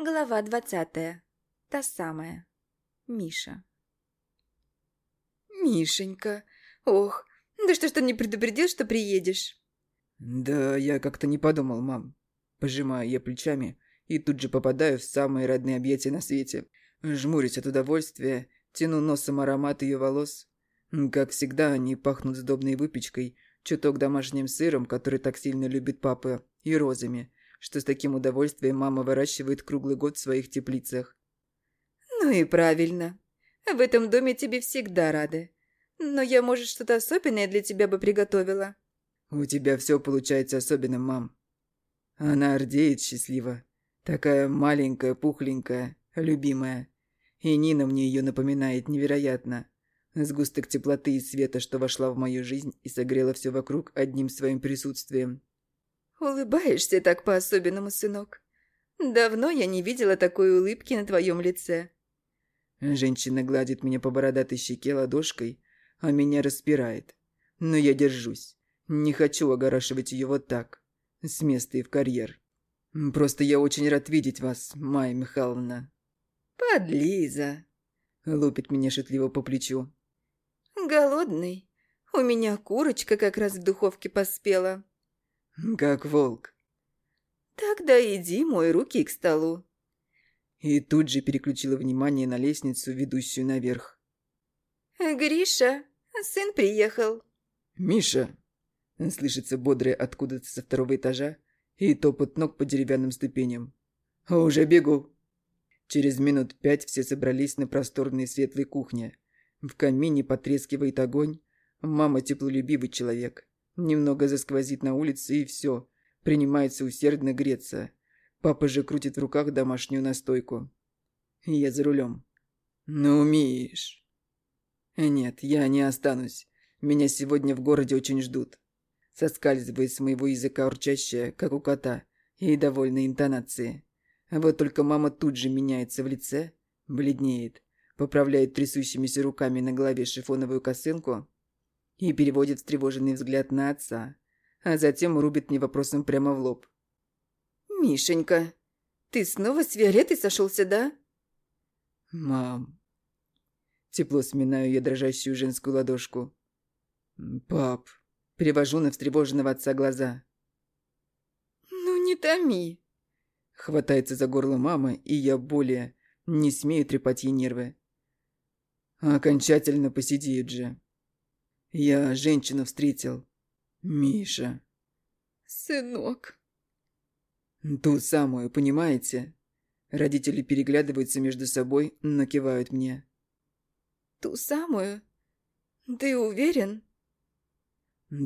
Глава двадцатая. Та самая. Миша. «Мишенька! Ох, да что ж ты не предупредил, что приедешь?» «Да я как-то не подумал, мам». Пожимаю я плечами и тут же попадаю в самые родные объятия на свете. Жмурюсь от удовольствия, тяну носом аромат ее волос. Как всегда, они пахнут сдобной выпечкой, чуток домашним сыром, который так сильно любит папа, и розами, что с таким удовольствием мама выращивает круглый год в своих теплицах. «Ну и правильно. В этом доме тебе всегда рады. Но я, может, что-то особенное для тебя бы приготовила». «У тебя все получается особенным, мам». Она ордеет счастливо. Такая маленькая, пухленькая, любимая. И Нина мне ее напоминает невероятно. Сгусток теплоты и света, что вошла в мою жизнь и согрела все вокруг одним своим присутствием. «Улыбаешься так по-особенному, сынок. Давно я не видела такой улыбки на твоем лице». Женщина гладит меня по бородатой щеке ладошкой, а меня распирает. Но я держусь. Не хочу огорашивать ее вот так, с места и в карьер. Просто я очень рад видеть вас, Майя Михайловна. «Подлиза!» — лупит меня шутливо по плечу. «Голодный? У меня курочка как раз в духовке поспела». «Как волк». «Тогда иди, мой руки к столу». И тут же переключила внимание на лестницу, ведущую наверх. «Гриша, сын приехал». «Миша!» — слышится бодрое откуда-то со второго этажа и топот ног по деревянным ступеням. «Уже бегу!» Через минут пять все собрались на просторной светлой кухне. В камине потрескивает огонь. Мама теплолюбивый человек. Немного засквозит на улице и все. Принимается усердно греться. Папа же крутит в руках домашнюю настойку. Я за рулем. «Ну, умеешь». «Нет, я не останусь. Меня сегодня в городе очень ждут». Соскальзывает с моего языка урчащая, как у кота, и довольные интонации. Вот только мама тут же меняется в лице, бледнеет, поправляет трясущимися руками на голове шифоновую косынку и переводит встревоженный взгляд на отца, а затем рубит мне вопросом прямо в лоб. «Мишенька, ты снова с Виолеттой сошелся, да?» «Мам...» Тепло сминаю я дрожащую женскую ладошку. «Пап...» Перевожу на встревоженного отца глаза. «Ну не томи...» Хватается за горло мама, и я более не смею трепать ей нервы. Окончательно посидеют же. Я женщину встретил. Миша. Сынок. Ту самую, понимаете? Родители переглядываются между собой, но кивают мне. Ту самую? Ты уверен?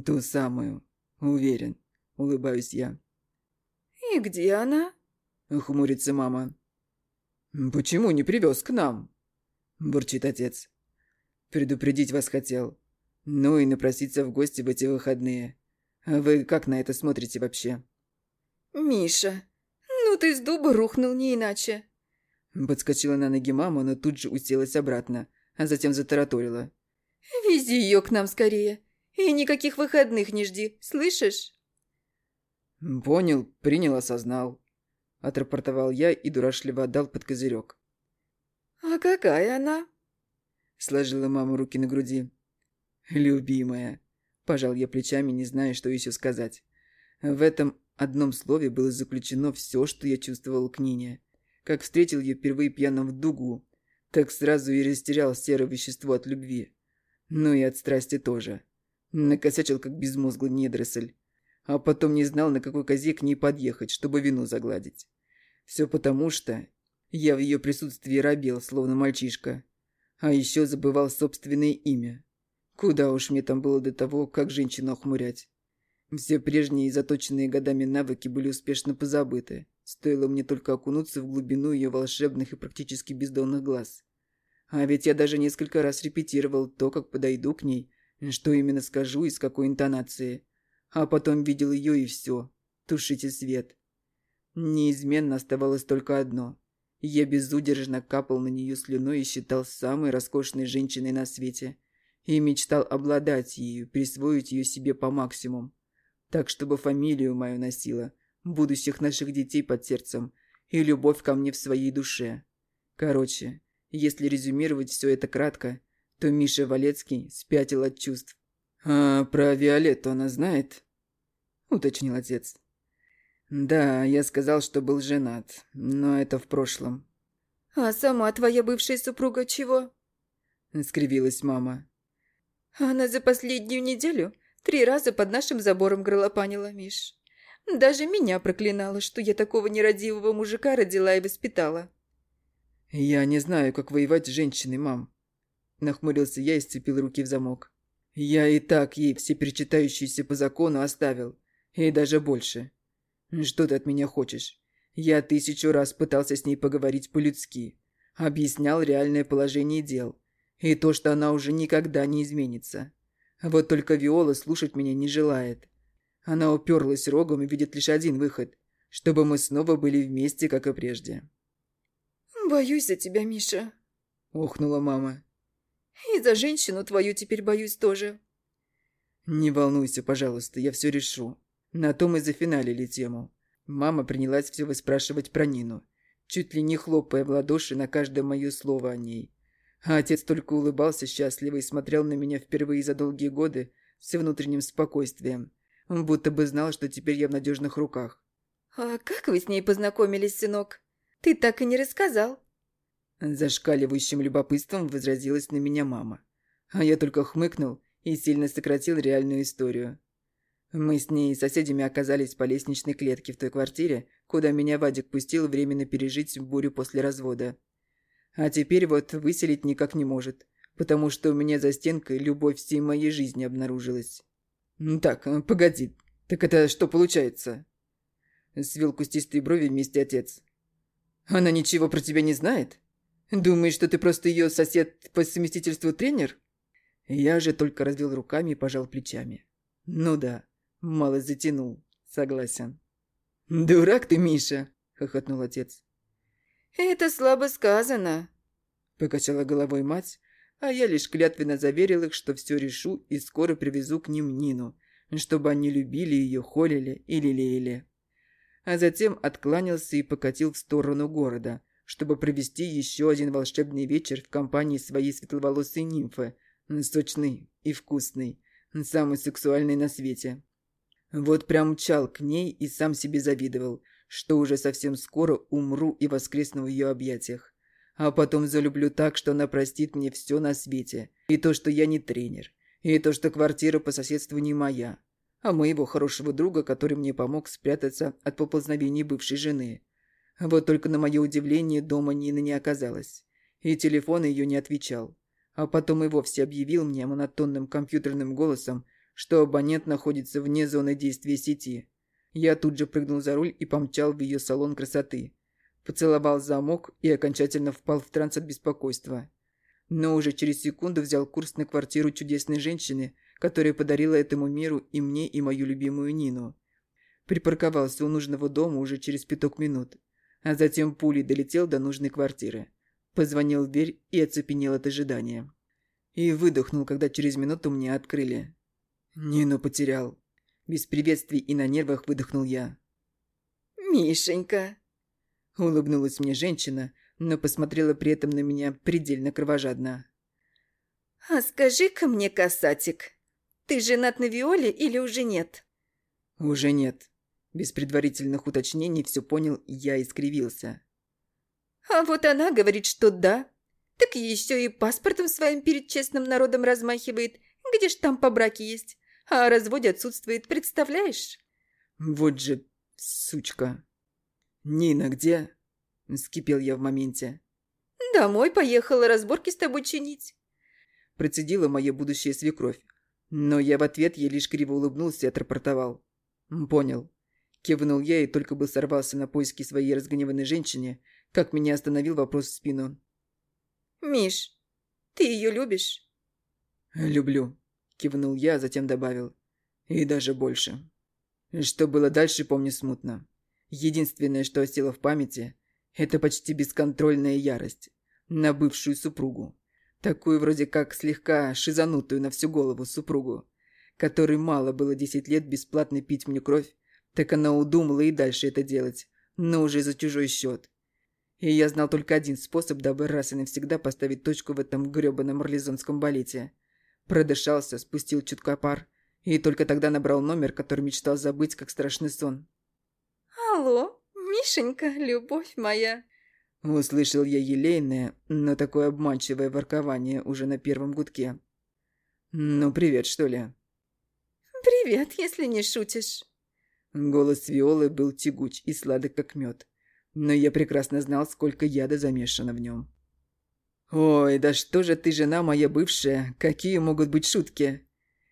Ту самую. Уверен. Улыбаюсь я. И где она? Хмурится мама. «Почему не привез к нам?» Бурчит отец. «Предупредить вас хотел. Ну и напроситься в гости в эти выходные. А вы как на это смотрите вообще?» «Миша, ну ты с дуба рухнул не иначе». Подскочила на ноги мама, но тут же уселась обратно, а затем затараторила. «Вези ее к нам скорее. И никаких выходных не жди, слышишь?» «Понял, принял, осознал», Отрапортовал я и дурашливо отдал под козырек. «А какая она?» Сложила мама руки на груди. «Любимая». Пожал я плечами, не зная, что еще сказать. В этом одном слове было заключено все, что я чувствовал к Нине. Как встретил ее впервые пьяным в дугу, так сразу и растерял серое вещество от любви. Ну и от страсти тоже. Накосячил, как безмозглый недоросль. А потом не знал, на какой козе к ней подъехать, чтобы вину загладить. Все потому, что я в ее присутствии робел, словно мальчишка. А еще забывал собственное имя. Куда уж мне там было до того, как женщину охмурять. Все прежние заточенные годами навыки были успешно позабыты. Стоило мне только окунуться в глубину ее волшебных и практически бездонных глаз. А ведь я даже несколько раз репетировал то, как подойду к ней, что именно скажу и с какой интонацией. А потом видел ее и все. Тушите свет. Неизменно оставалось только одно. Я безудержно капал на нее слюной и считал самой роскошной женщиной на свете. И мечтал обладать ею, присвоить ее себе по максимуму. Так, чтобы фамилию мою носила, будущих наших детей под сердцем, и любовь ко мне в своей душе. Короче, если резюмировать все это кратко, то Миша Валецкий спятил от чувств. «А про Виолетту она знает?» – уточнил отец. «Да, я сказал, что был женат, но это в прошлом». «А сама твоя бывшая супруга чего?» – скривилась мама. «Она за последнюю неделю три раза под нашим забором горлопанила, Миш. Даже меня проклинала, что я такого нерадивого мужика родила и воспитала». «Я не знаю, как воевать с женщиной, мам», – нахмурился я и сцепил руки в замок. «Я и так ей все перечитающиеся по закону оставил, и даже больше. Что ты от меня хочешь? Я тысячу раз пытался с ней поговорить по-людски, объяснял реальное положение дел, и то, что она уже никогда не изменится. Вот только Виола слушать меня не желает. Она уперлась рогом и видит лишь один выход, чтобы мы снова были вместе, как и прежде. «Боюсь за тебя, Миша», – охнула мама. «И за женщину твою теперь боюсь тоже». «Не волнуйся, пожалуйста, я все решу. На том и зафиналили тему. Мама принялась все выспрашивать про Нину, чуть ли не хлопая в ладоши на каждое мое слово о ней. А отец только улыбался счастливо и смотрел на меня впервые за долгие годы с внутренним спокойствием. Будто бы знал, что теперь я в надежных руках. «А как вы с ней познакомились, сынок? Ты так и не рассказал». Зашкаливающим любопытством возразилась на меня мама. А я только хмыкнул и сильно сократил реальную историю. Мы с ней и соседями оказались по лестничной клетке в той квартире, куда меня Вадик пустил временно пережить бурю после развода. А теперь вот выселить никак не может, потому что у меня за стенкой любовь всей моей жизни обнаружилась. «Ну так, погоди, так это что получается?» Свел кустистые брови вместе отец. «Она ничего про тебя не знает?» Думаешь, что ты просто ее сосед по совместительству тренер? Я же только развел руками и пожал плечами. Ну да, мало затянул, согласен. Дурак ты, Миша, хохотнул отец. Это слабо сказано, покачала головой мать, а я лишь клятвенно заверил их, что все решу и скоро привезу к ним Нину, чтобы они любили ее, холили и лелеяли. А затем откланялся и покатил в сторону города – чтобы провести еще один волшебный вечер в компании своей светловолосой нимфы, сочной и вкусной, самой сексуальной на свете. Вот прям мчал к ней и сам себе завидовал, что уже совсем скоро умру и воскресну в ее объятиях. А потом залюблю так, что она простит мне все на свете. И то, что я не тренер. И то, что квартира по соседству не моя. А моего хорошего друга, который мне помог спрятаться от поползновений бывшей жены. Вот только на мое удивление дома Нины не оказалось. И телефон ее не отвечал. А потом и вовсе объявил мне монотонным компьютерным голосом, что абонент находится вне зоны действия сети. Я тут же прыгнул за руль и помчал в ее салон красоты. Поцеловал замок и окончательно впал в транс от беспокойства. Но уже через секунду взял курс на квартиру чудесной женщины, которая подарила этому миру и мне, и мою любимую Нину. Припарковался у нужного дома уже через пяток минут а затем пулей долетел до нужной квартиры. Позвонил в дверь и оцепенел от ожидания. И выдохнул, когда через минуту мне открыли. Нину потерял. Без приветствий и на нервах выдохнул я. «Мишенька!» Улыбнулась мне женщина, но посмотрела при этом на меня предельно кровожадно. «А скажи-ка мне, касатик, ты женат на Виоле или уже нет?» «Уже нет», без предварительных уточнений все понял, я искривился. «А вот она говорит, что да. Так еще и паспортом своим перед честным народом размахивает. Где ж там по браке есть? А о разводе отсутствует, представляешь?» «Вот же сучка!» «Нина где?» – скипел я в моменте. «Домой поехала разборки с тобой чинить». Процедила моя будущая свекровь. Но я в ответ ей лишь криво улыбнулся и отрапортовал. «Понял. Кивнул я и только бы сорвался на поиски своей разгневанной женщине, как меня остановил вопрос в спину. «Миш, ты ее любишь?» «Люблю», – кивнул я, а затем добавил. «И даже больше». Что было дальше, помню смутно. Единственное, что осело в памяти, это почти бесконтрольная ярость на бывшую супругу. Такую вроде как слегка шизанутую на всю голову супругу, которой мало было десять лет бесплатно пить мне кровь так она удумала и дальше это делать, но уже за чужой счет. И я знал только один способ, дабы раз и навсегда поставить точку в этом грёбаном орлезонском балете. Продышался, спустил чутка пар, и только тогда набрал номер, который мечтал забыть, как страшный сон. «Алло, Мишенька, любовь моя!» Услышал я елейное, но такое обманчивое воркование уже на первом гудке. «Ну, привет, что ли?» «Привет, если не шутишь». Голос Виолы был тягуч и сладок, как мед. Но я прекрасно знал, сколько яда замешано в нем. «Ой, да что же ты, жена моя бывшая, какие могут быть шутки?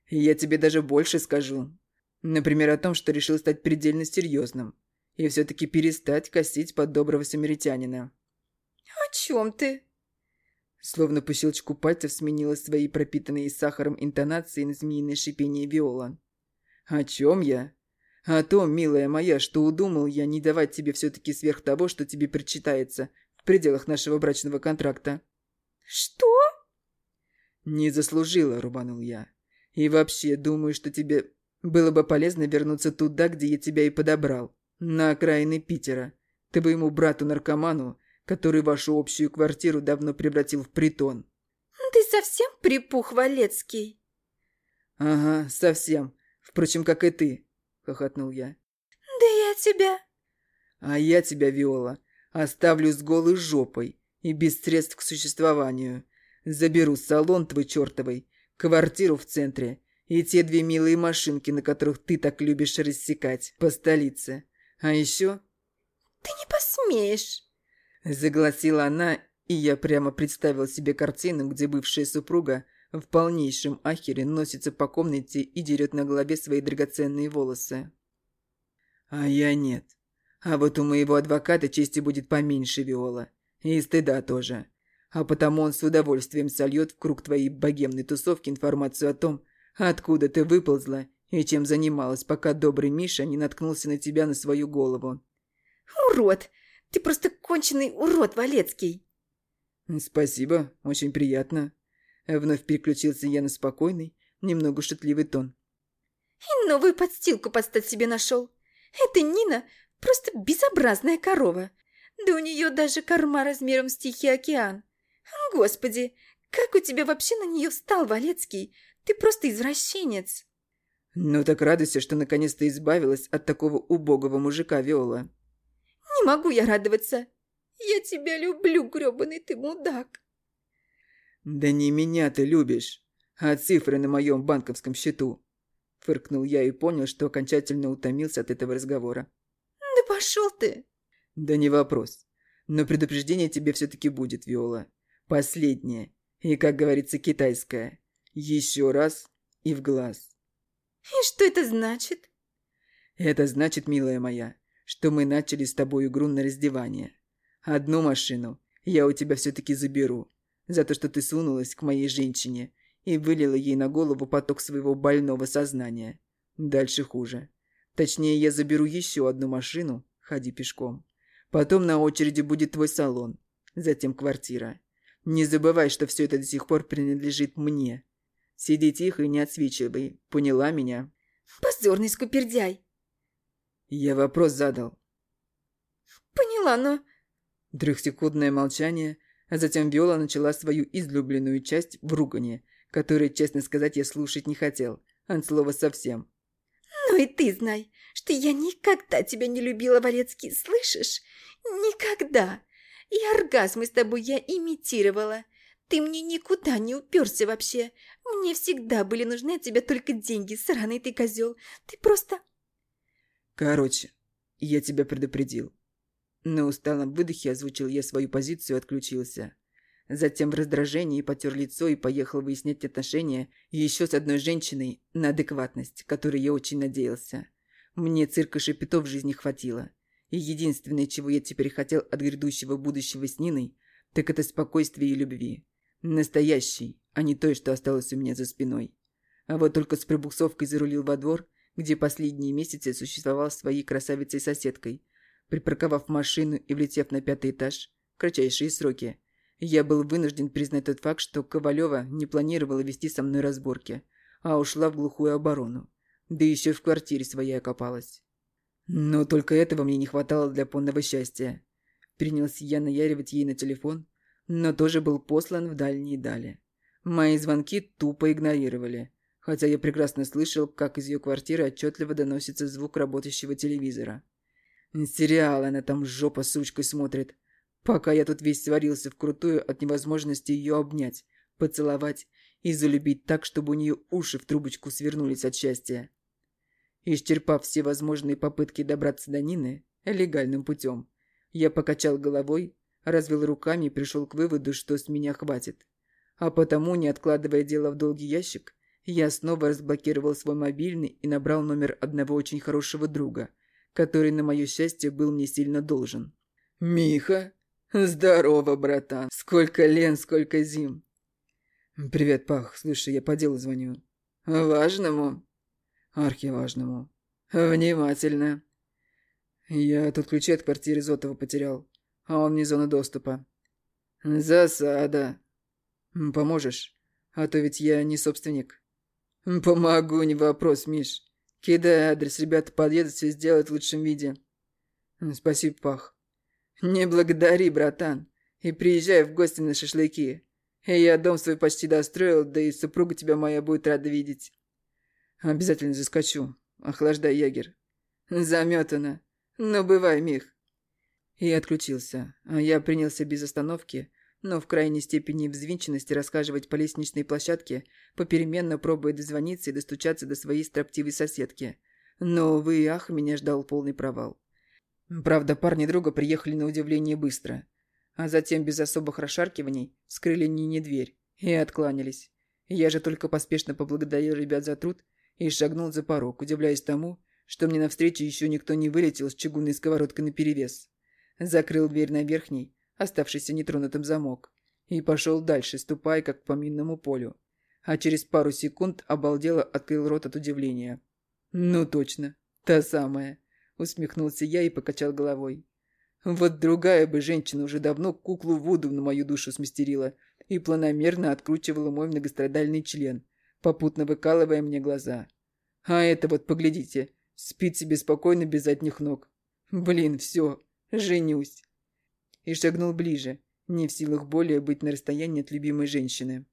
Я тебе даже больше скажу. Например, о том, что решил стать предельно серьезным. И все-таки перестать косить под доброго самаритянина. «О чем ты?» Словно по щелчку пальцев сменила свои пропитанные сахаром интонации на змеиное шипение Виола. «О чем я?» «О том, милая моя, что удумал я не давать тебе все-таки сверх того, что тебе причитается в пределах нашего брачного контракта». «Что?» «Не заслужила», — рубанул я. «И вообще, думаю, что тебе было бы полезно вернуться туда, где я тебя и подобрал, на окраины Питера. Ты бы ему брату-наркоману который вашу общую квартиру давно превратил в притон. Ты совсем припух, Валецкий? Ага, совсем. Впрочем, как и ты, хохотнул я. Да я тебя... А я тебя, Виола, оставлю с голой жопой и без средств к существованию. Заберу салон твой чертовый, квартиру в центре и те две милые машинки, на которых ты так любишь рассекать по столице. А еще... Ты не посмеешь. Загласила она, и я прямо представил себе картину, где бывшая супруга в полнейшем ахере носится по комнате и дерет на голове свои драгоценные волосы. А я нет. А вот у моего адвоката чести будет поменьше, Виола. И стыда тоже. А потому он с удовольствием сольет в круг твоей богемной тусовки информацию о том, откуда ты выползла и чем занималась, пока добрый Миша не наткнулся на тебя на свою голову. «Урод! Ты просто конченый урод, Валецкий!» «Спасибо, очень приятно». Вновь переключился я на спокойный, немного шутливый тон. «И новую подстилку подстать себе нашел. Это Нина просто безобразная корова. Да у нее даже корма размером с Тихий океан. Господи, как у тебя вообще на нее встал, Валецкий? Ты просто извращенец!» «Ну так радуйся, что наконец-то избавилась от такого убогого мужика, Виола». Не могу я радоваться. Я тебя люблю, грёбаный ты мудак. Да не меня ты любишь, а цифры на моем банковском счету. Фыркнул я и понял, что окончательно утомился от этого разговора. Да пошел ты. Да не вопрос. Но предупреждение тебе все-таки будет, Виола. Последнее. И, как говорится, китайское. Еще раз и в глаз. И что это значит? Это значит, милая моя, что мы начали с тобой игру на раздевание. Одну машину я у тебя все-таки заберу, за то, что ты сунулась к моей женщине и вылила ей на голову поток своего больного сознания. Дальше хуже. Точнее, я заберу еще одну машину, ходи пешком. Потом на очереди будет твой салон, затем квартира. Не забывай, что все это до сих пор принадлежит мне. Сиди тихо и не отсвечивай, поняла меня? Позорный скупердяй. Я вопрос задал. Поняла, но... Трехсекундное молчание, а затем Виола начала свою излюбленную часть в ругане, которую, честно сказать, я слушать не хотел, от слова совсем. И ты знай, что я никогда тебя не любила, Валецкий, слышишь? Никогда. И оргазмы с тобой я имитировала. Ты мне никуда не уперся вообще. Мне всегда были нужны от тебя только деньги, сраный ты козел. Ты просто Короче, я тебя предупредил. На усталом выдохе озвучил я свою позицию и отключился. Затем в раздражении потер лицо и поехал выяснять отношения еще с одной женщиной на адекватность, которой я очень надеялся. Мне цирка шепетов в жизни хватило. И единственное, чего я теперь хотел от грядущего будущего с Ниной, так это спокойствие и любви. Настоящий, а не той, что осталось у меня за спиной. А вот только с пробуксовкой зарулил во двор – где последние месяцы существовал своей красавицей-соседкой. Припарковав машину и влетев на пятый этаж, кратчайшие сроки, я был вынужден признать тот факт, что Ковалева не планировала вести со мной разборки, а ушла в глухую оборону. Да еще в квартире своей окопалась. Но только этого мне не хватало для полного счастья. Принялся я наяривать ей на телефон, но тоже был послан в дальние дали. Мои звонки тупо игнорировали, хотя я прекрасно слышал, как из ее квартиры отчетливо доносится звук работающего телевизора. Сериал она там жопа сучкой смотрит, пока я тут весь сварился вкрутую от невозможности ее обнять, поцеловать и залюбить так, чтобы у нее уши в трубочку свернулись от счастья. Исчерпав все возможные попытки добраться до Нины легальным путем, я покачал головой, развел руками и пришел к выводу, что с меня хватит. А потому, не откладывая дело в долгий ящик, я снова разблокировал свой мобильный и набрал номер одного очень хорошего друга, который, на мое счастье, был мне сильно должен. «Миха? Здорово, братан! Сколько лен, сколько зим!» «Привет, Пах. Слушай, я по делу звоню». «Важному?» «Архиважному». «Внимательно». «Я тут ключи от квартиры Зотова потерял, а он не зона доступа». «Засада». «Поможешь? А то ведь я не собственник». «Помогу, не вопрос, Миш. Кидай адрес, ребята подъедут, все сделают в лучшем виде». «Спасибо, Пах». «Не благодари, братан. И приезжай в гости на шашлыки. Я дом свой почти достроил, да и супруга тебя моя будет рада видеть. Обязательно заскочу. Охлаждай ягер. Заметано. Ну, бывай, Мих. И отключился, а я принялся без остановки, но в крайней степени взвинченности рассказывать по лестничной площадке, попеременно пробуя дозвониться и достучаться до своей строптивой соседки. Но, увы ах, меня ждал полный провал. Правда, парни друга приехали на удивление быстро а затем без особых расшаркиваний скрыли Нине дверь и откланялись. Я же только поспешно поблагодарил ребят за труд и шагнул за порог, удивляясь тому, что мне навстречу еще никто не вылетел с чугунной сковородкой наперевес. Закрыл дверь на верхний, оставшийся нетронутым замок, и пошел дальше, ступая как по минному полю. А через пару секунд обалдело открыл рот от удивления. «Ну точно, та самая!» – усмехнулся я и покачал головой. Вот другая бы женщина уже давно куклу Вуду на мою душу смастерила и планомерно откручивала мой многострадальный член, попутно выкалывая мне глаза. А это вот, поглядите, спит себе спокойно без задних ног. Блин, все, женюсь. И шагнул ближе, не в силах более быть на расстоянии от любимой женщины.